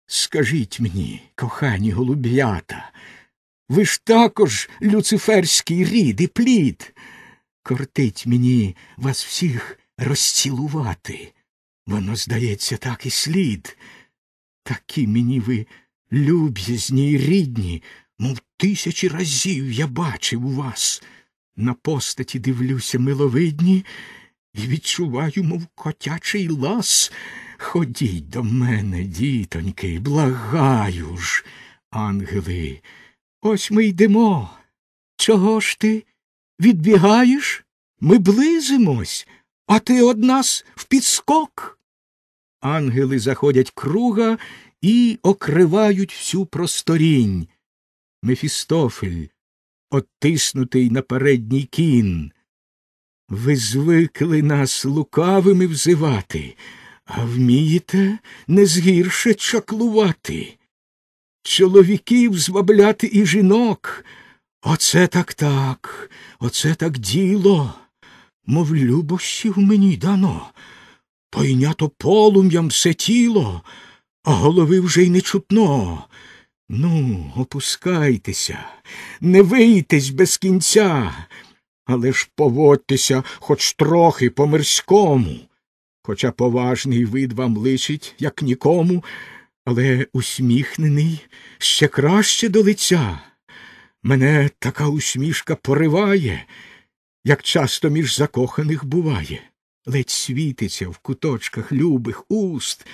Скажіть мені, кохані голуб'ята, ви ж також люциферський рід і плід. Кортить мені вас всіх розцілувати. Воно, здається, так і слід. Такі мені ви люб'язні й рідні, мов тисячі разів я бачив вас. На постаті дивлюся миловидні і відчуваю, мов котячий лас. Ходіть до мене, дітоньки, благаю ж, ангели. Ось ми йдемо. Чого ж ти? Відбігаєш? Ми близимось, а ти од нас в підскок. Ангели заходять круга і окривають всю просторінь. Мефістофель, оттиснутий на передній кін. Ви звикли нас лукавими взивати, а вмієте не згірше чаклувати. Чоловіків звабляти і жінок. Оце так так, оце так діло, мов любощів мені дано. Пойнято полум'ям все тіло, а голови вже й не чутно. Ну, опускайтеся, не вийтесь без кінця, але ж поводьтеся хоч трохи по мирському. Хоча поважний вид вам личить, як нікому, але усміхнений ще краще до лиця. Мене така усмішка пориває, як часто між закоханих буває, ледь світиться в куточках любих уст,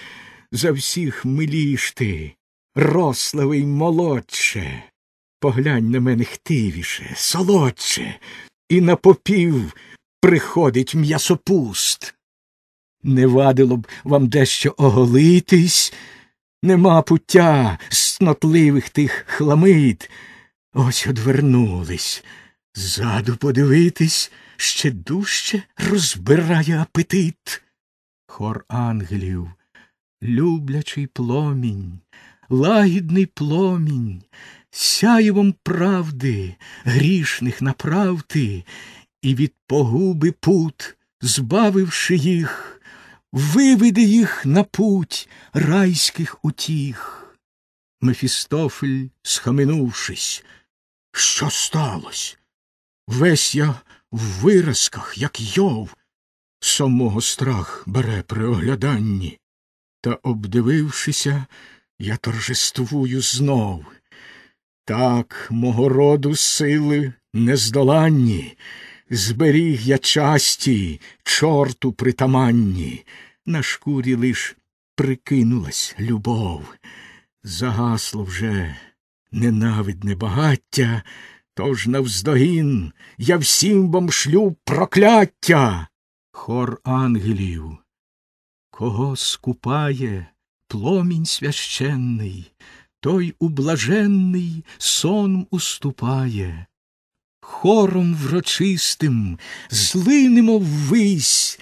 за всіх миліш ти, рославий молодче, поглянь на мене хтивіше, солодче, і на попів приходить м'ясопуст. Не вадило б вам дещо оголитись, нема пуття снотливих тих хламид. Ось одвернулись. Ззаду подивитись ще дужче розбирає апетит. Хор ангелів, люблячий пломінь, лагідний пломінь, сяєвом правди грішних направти, і від погуби пут, збавивши їх, виведе їх на путь райських утіх. Мефістофель, схаменувшись, що сталося? Весь я в виразках, як йов, самого страх бере при огляданні. Та, обдивившися, я торжествую знов. Так мого роду сили нездоланні, зберіг я часті, чорту притаманні, на шкурі лиш прикинулась любов. Загасло вже ненавидне багаття, тож навздогін я всім вам шлю прокляття. Хор ангелів, кого скупає пломінь священний, той у блаженний сон уступає. Хором врочистим злинемо ввись,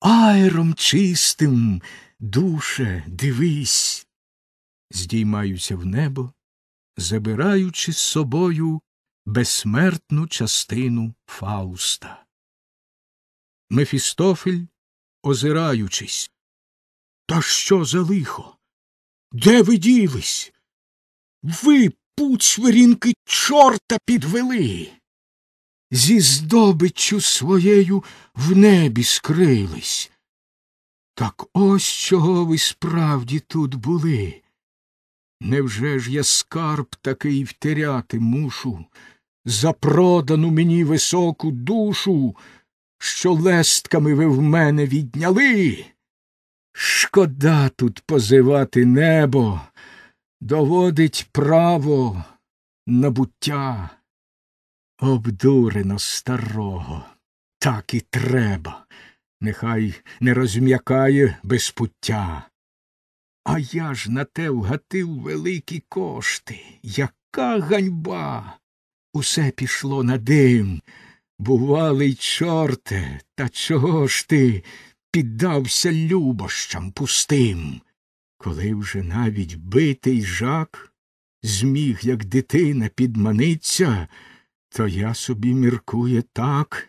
аером чистим, душе, дивись здіймаються в небо, забираючи з собою безсмертну частину Фауста. Мефістофель, озираючись, Та що за лихо? Де ви ділись? Ви путь свирінки чорта підвели. Зі здобиччю своєю в небі скрились. Так ось чого ви справді тут були. Невже ж я скарб такий втеряти мушу, за продану мені високу душу, що лестками ви в мене відняли? Шкода тут позивати небо, доводить право набуття. Обдурено старого, так і треба, нехай не розм'якає без пуття. А я ж на те вгатив великі кошти. Яка ганьба! Усе пішло на дим, Бувалий чорте, та чого ж ти піддався любощам пустим, коли вже навіть битий жак зміг, як дитина, підманиться, то я собі міркує так,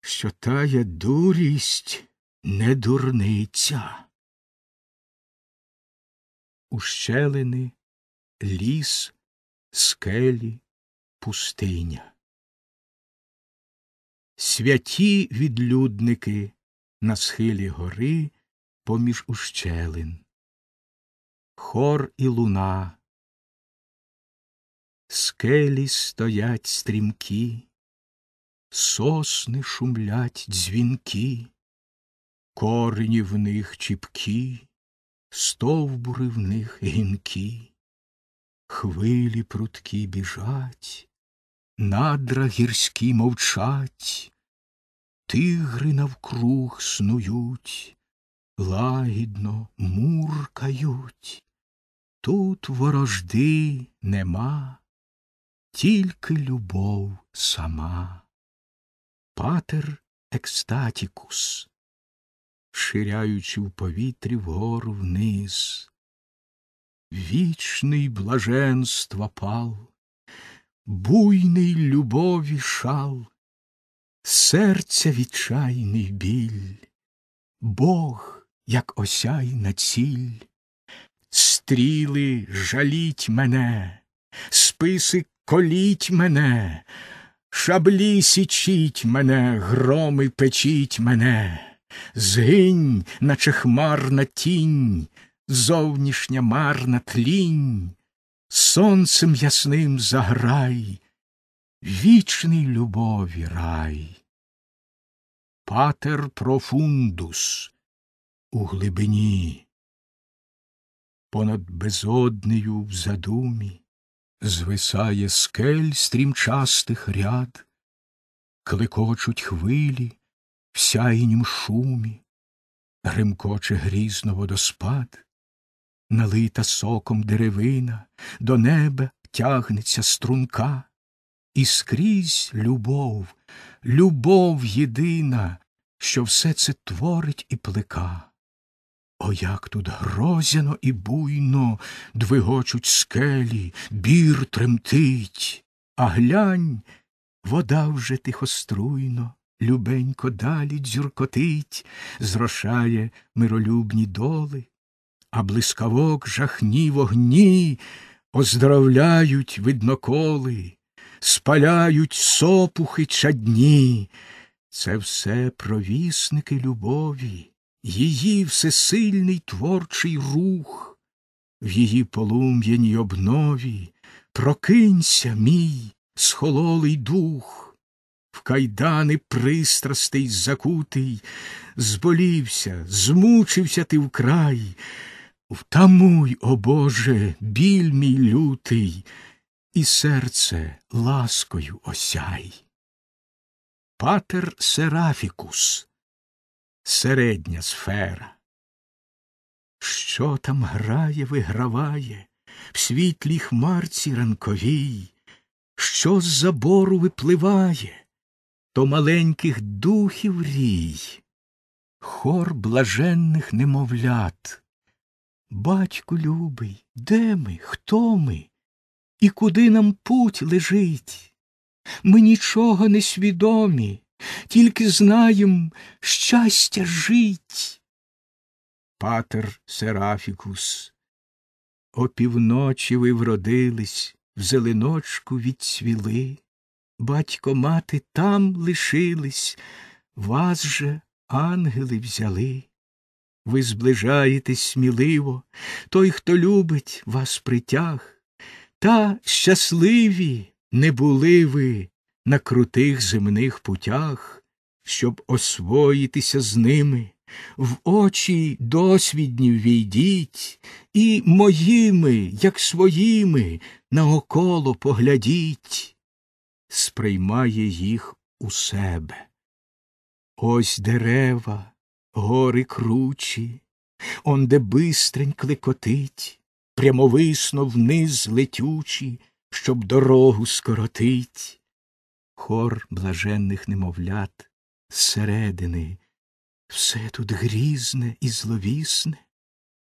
що тая дурість не дурниця. Ущелини, ліс, скелі, пустиня. Святі відлюдники на схилі гори поміж ущелин. Хор і луна. Скелі стоять стрімкі, сосни шумлять дзвінки, корені в них чіпкі, стовбури в них гінкі, хвилі прудкі біжать, надра гірські мовчать, тигри навкруг снують, лагідно муркають. Тут ворожди нема, тільки любов сама. Патер екстатікус, ширяючи в повітрі вгору вниз. Вічний блаженства пал, буйний любові шал, серця відчайний біль, Бог, як осяйна ціль, стріли жаліть мене, списи коліть мене, шаблі січіть мене, громи печіть мене, згинь, наче хмарна тінь, зовнішня марна тлінь, сонцем ясним заграй, вічний любові рай. Патер профундус у глибині, понад безоднею в задумі, звисає скель стрімчастих ряд, клекочуть хвилі в сяйнім шумі, гримкоче грізно водоспад, налита соком деревина, до неба тягнеться струнка, і скрізь любов, любов єдина, що все це творить і плека. О, як тут грозяно і буйно двигочуть скелі, бір тремтить, а глянь, вода вже тихоструйно, любенько далі дзюркотить, зрошає миролюбні доли, а блискавок жахні вогні оздоровляють видноколи, спаляють сопухи чадні. Це все провісники любові, її всесильний творчий рух, в її полум'яній обнові прокинься, мій схололий дух, в кайдани пристрастий закутий, зболівся, змучився ти вкрай. Втамуй, о Боже, біль мій лютий, і серце ласкою осяй. Патер Серафікус, середня сфера. Що там грає, виграває в світлій хмарці ранковій, що з забору випливає, то маленьких духів рій, хор блаженних немовлят. Батьку любий, де ми, хто ми, і куди нам путь лежить? Ми нічого не свідомі, тільки знаєм щастя жить. Патер Серафікус, опівночі ви вродились, в зеленочку відцвіли, батько мати там лишились, вас же ангели взяли. Ви зближаєтесь сміливо, той, хто любить, вас притяг, та щасливі не були ви на крутих земних путях, щоб освоїтися з ними, в очі досвідні війдіть, і моїми, як своїми, наоколо поглядіть, сприймає їх у себе. Ось дерева, гори кручі, онде бистрень клекотить, прямовисно вниз летючі, щоб дорогу скоротить. хор блаженних немовлят зсередини. Все тут грізне і зловісне,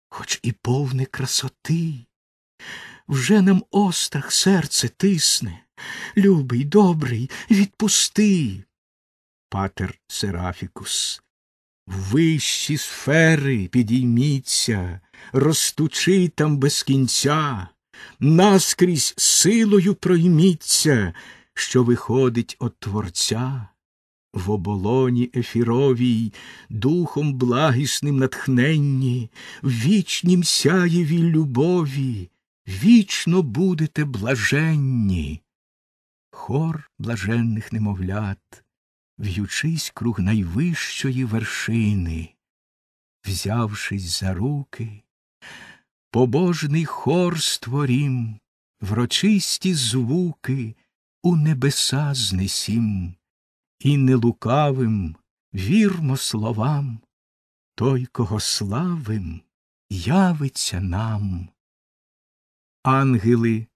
хоч і повне красоти. Вже нам острах серце тисне, любий, добрий, відпусти. Патер Серафікус, вищі сфери підійміться, ростучи там без кінця, наскрізь силою пройміться, що виходить от Творця. В оболоні ефіровій, духом благісним натхненні, в вічнім сяєві любові, вічно будете блаженні. Хор блаженних немовлят, в'ючись круг найвищої вершини, взявшись за руки, побожний хор створім, врочисті звуки у небеса знесім, і нелукавим вірмо словам, той, кого славим, явиться нам. Ангели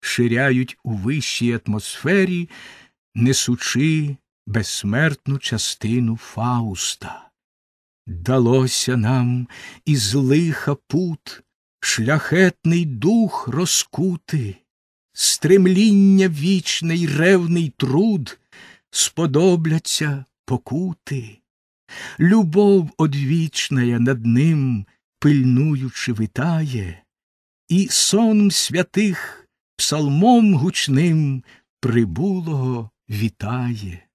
ширяють у вищій атмосфері, несучи безсмертну частину Фауста. Далося нам із лиха пут шляхетний дух розкути, стремління вічне ревний труд сподобляться покути. Любов одвічная над ним, пильнуючи, витає, і сон святих псалмом гучним прибулого вітає.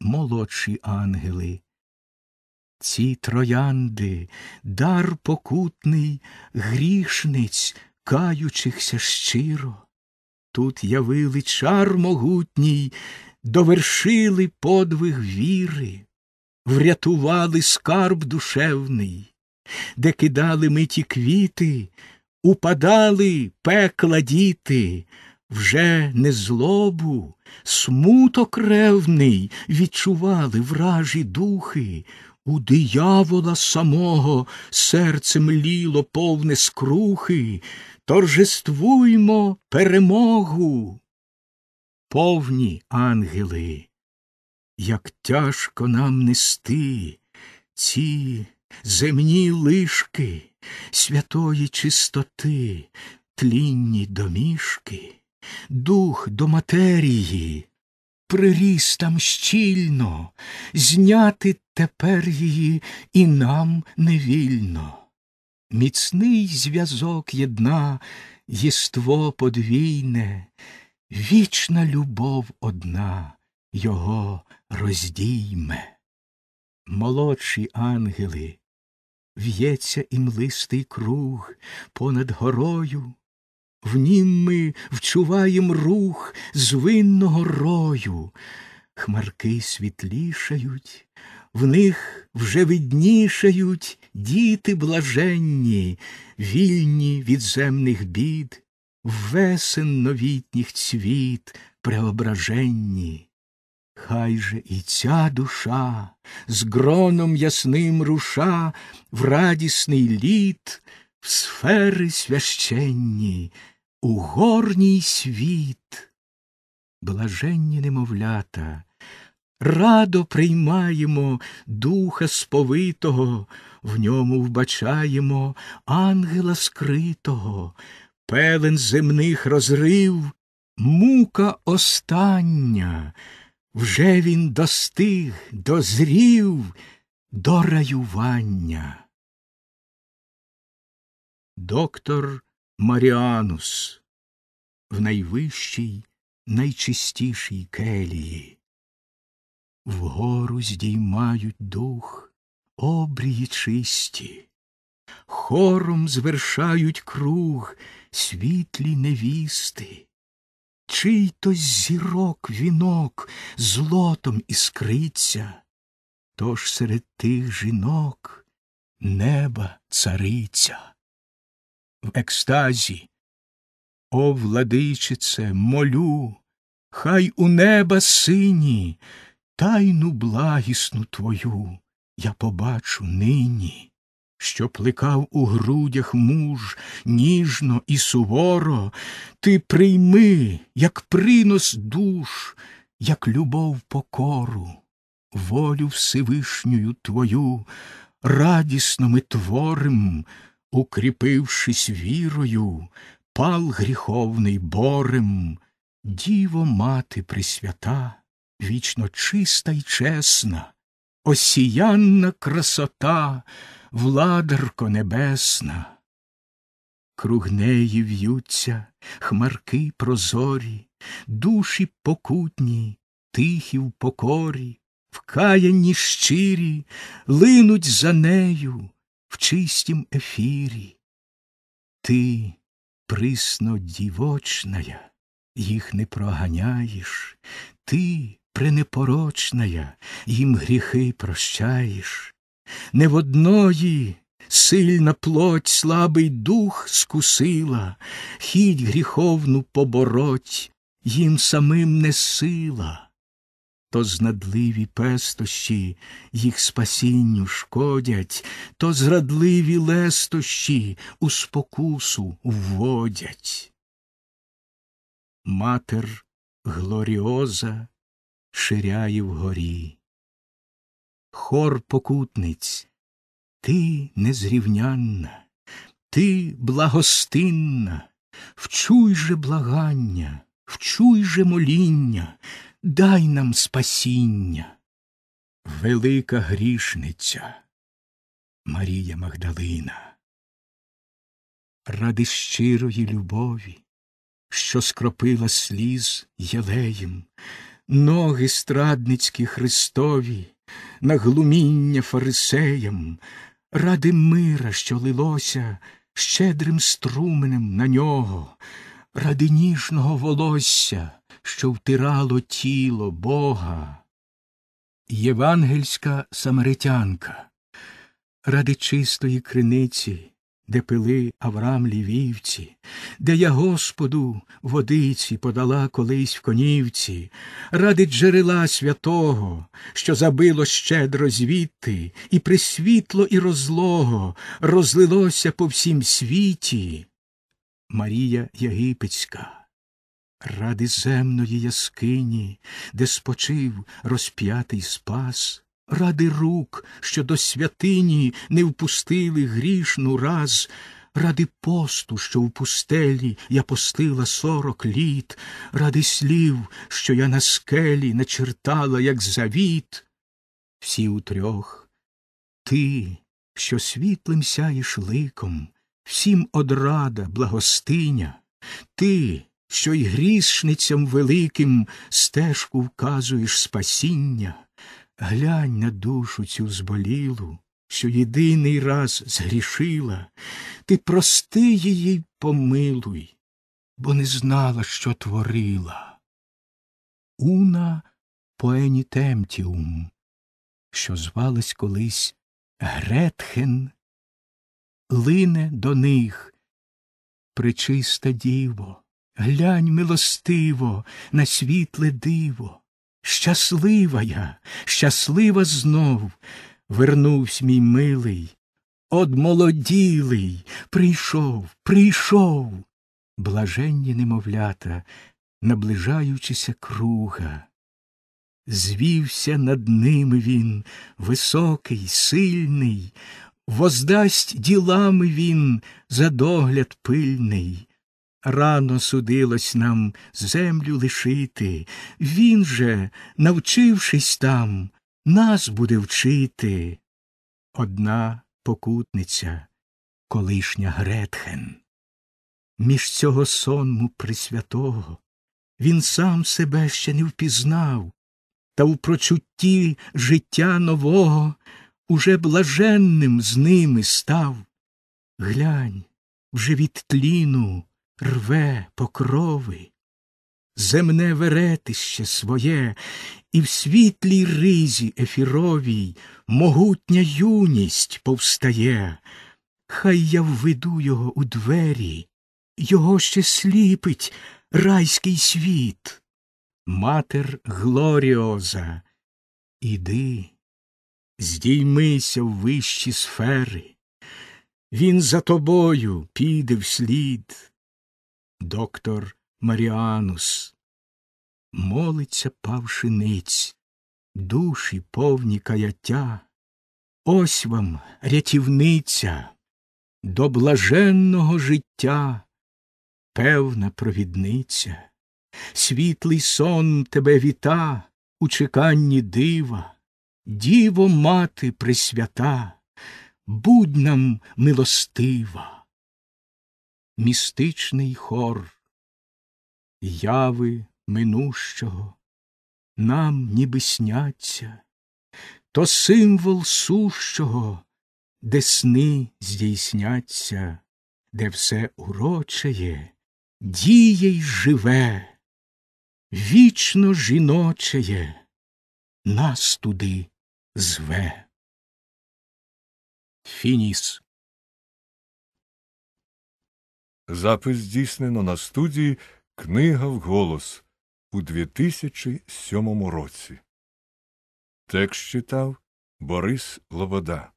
Молодші ангели, ці троянди, дар покутний, грішниць, каючихся щиро. Тут явили чар могутній, довершили подвиг віри, врятували скарб душевний, де кидали ми ті квіти, упадали пекла діти, вже не злобу, смуток ревний відчували вражі духи, у диявола самого серце мліло повне скрухи, торжествуймо перемогу. Повні ангели, як тяжко нам нести ці земні лишки святої чистоти, тлінні домішки, дух до матерії, приріс там щільно, зняти тепер її і нам невільно. Міцний зв'язок єдна, єство подвійне, вічна любов одна його роздійме. Молодші ангели, в'ється імлистий круг понад горою, в нім ми вчуваєм рух звинного рою, хмарки світлішають, в них вже виднішають діти блаженні, вільні від земних бід, весен новітніх цвіт преображенні. Хай же і ця душа з гроном ясним руша в радісний літ, в сфери священні, у горній світ. Блаженні немовлята, радо приймаємо духа сповитого, в ньому вбачаємо ангела скритого, пелен земних розрив, мука остання. Вже він достиг, дозрів до раювання. Доктор Маріанус в найвищій, найчистішій келії. Вгору здіймають дух обрії чисті, хором звершають круг світлі невісти, чий то зірок вінок злотом іскриться, тож серед тих жінок неба цариця. В екстазі, о владичице, молю, хай у неба сині тайну благісну твою я побачу нині, що плекав у грудях муж ніжно і суворо, ти прийми, як принос душ, як любов покору, волю Всевишнюю Твою, радісно ми творим, укріпившись вірою, пал гріховний борем, Діво мати присвята, вічно чиста й чесна, осіянна красота, владарко небесна. Круг неї в'ються хмарки прозорі, душі покутні, тихі в покорі, вкаянні щирі, линуть за нею в чистім ефірі. Ти, присно дівочная, їх не проганяєш, ти, пренепорочная, їм гріхи прощаєш. Не в одної сильна плоть, слабий дух скусила, хідь гріховну побороть, їм самим не сила, то знадливі пестощі їх спасінню шкодять, то зрадливі лестощі у спокусу вводять. Матер глоріоза ширяє вгорі. Хор покутниць, ти незрівнянна, ти благостинна, вчуй же благання, вчуй же моління, дай нам спасіння. Велика грішниця Марія Магдалина. Ради щирої любові, що скропила сліз єлеєм, ноги страдницькі Христові, на глуміння фарисеям, ради мира, що лилося щедрим струменем на нього, ради ніжного волосся, що втирало тіло Бога. Євангельська самаритянка, ради чистої криниці, де пили Авраам лівівці, де я Господу водиці подала колись в конівці, ради джерела святого, що забило щедро звідти, і присвітло, і розлого розлилося по всім світі. Марія Єгипетська. Ради земної яскині, де спочив розп'ятий спас, ради рук, що до святині не впустили грішну раз, ради посту, що в пустелі я постила сорок літ, ради слів, що я на скелі начертала, як завіт. Всі утрьох, ти, що світлим сяєш ликом, всім одрада, благостиня, ти, що й грішницям великим стежку вказуєш спасіння, глянь на душу цю зболілу, що єдиний раз згрішила, ти прости її помилуй, бо не знала, що творила. Уна поенітемтіум, що звалась колись Гретхен, лине до них, причиста діво. Глянь милостиво на світле диво. Щаслива я, щаслива знов, вернувсь мій милий, одмолоділий, прийшов, прийшов. Блаженні немовлята, наближаючися круга. Звівся над ними він, високий, сильний, воздасть ділами він за догляд пильний. Рано судилось нам землю лишити, він же, навчившись там, нас буде вчити. Одна покутниця, колишня Гретхен. Між цього сонму присвятого він сам себе ще не впізнав, та в прочутті життя нового уже блаженним з ними став. Глянь, вже від тліну рве покрови, земне веретище своє, і в світлій ризі ефіровій могутня юність повстає. Хай я введу його у двері, його ще сліпить райський світ. Матер Глоріоза, іди, здіймися в вищі сфери. Він за тобою піде вслід доктор Маріанус. молиться павши ниць, душі повні каяття. Ось вам рятівниця до блаженного життя, певна провідниця, світлий сон тебе віта у чеканні дива, діво мати пресвята, будь нам милостива. Містичний хор, яви минущого, нам ніби сняться, то символ сущого, де сни здійсняться, де все урочеє, діє й живе, вічно жіночеє, нас туди зве. Фініс. Запис здійснено на студії Книга вголос у 2007 році. Текст читав Борис Лобода.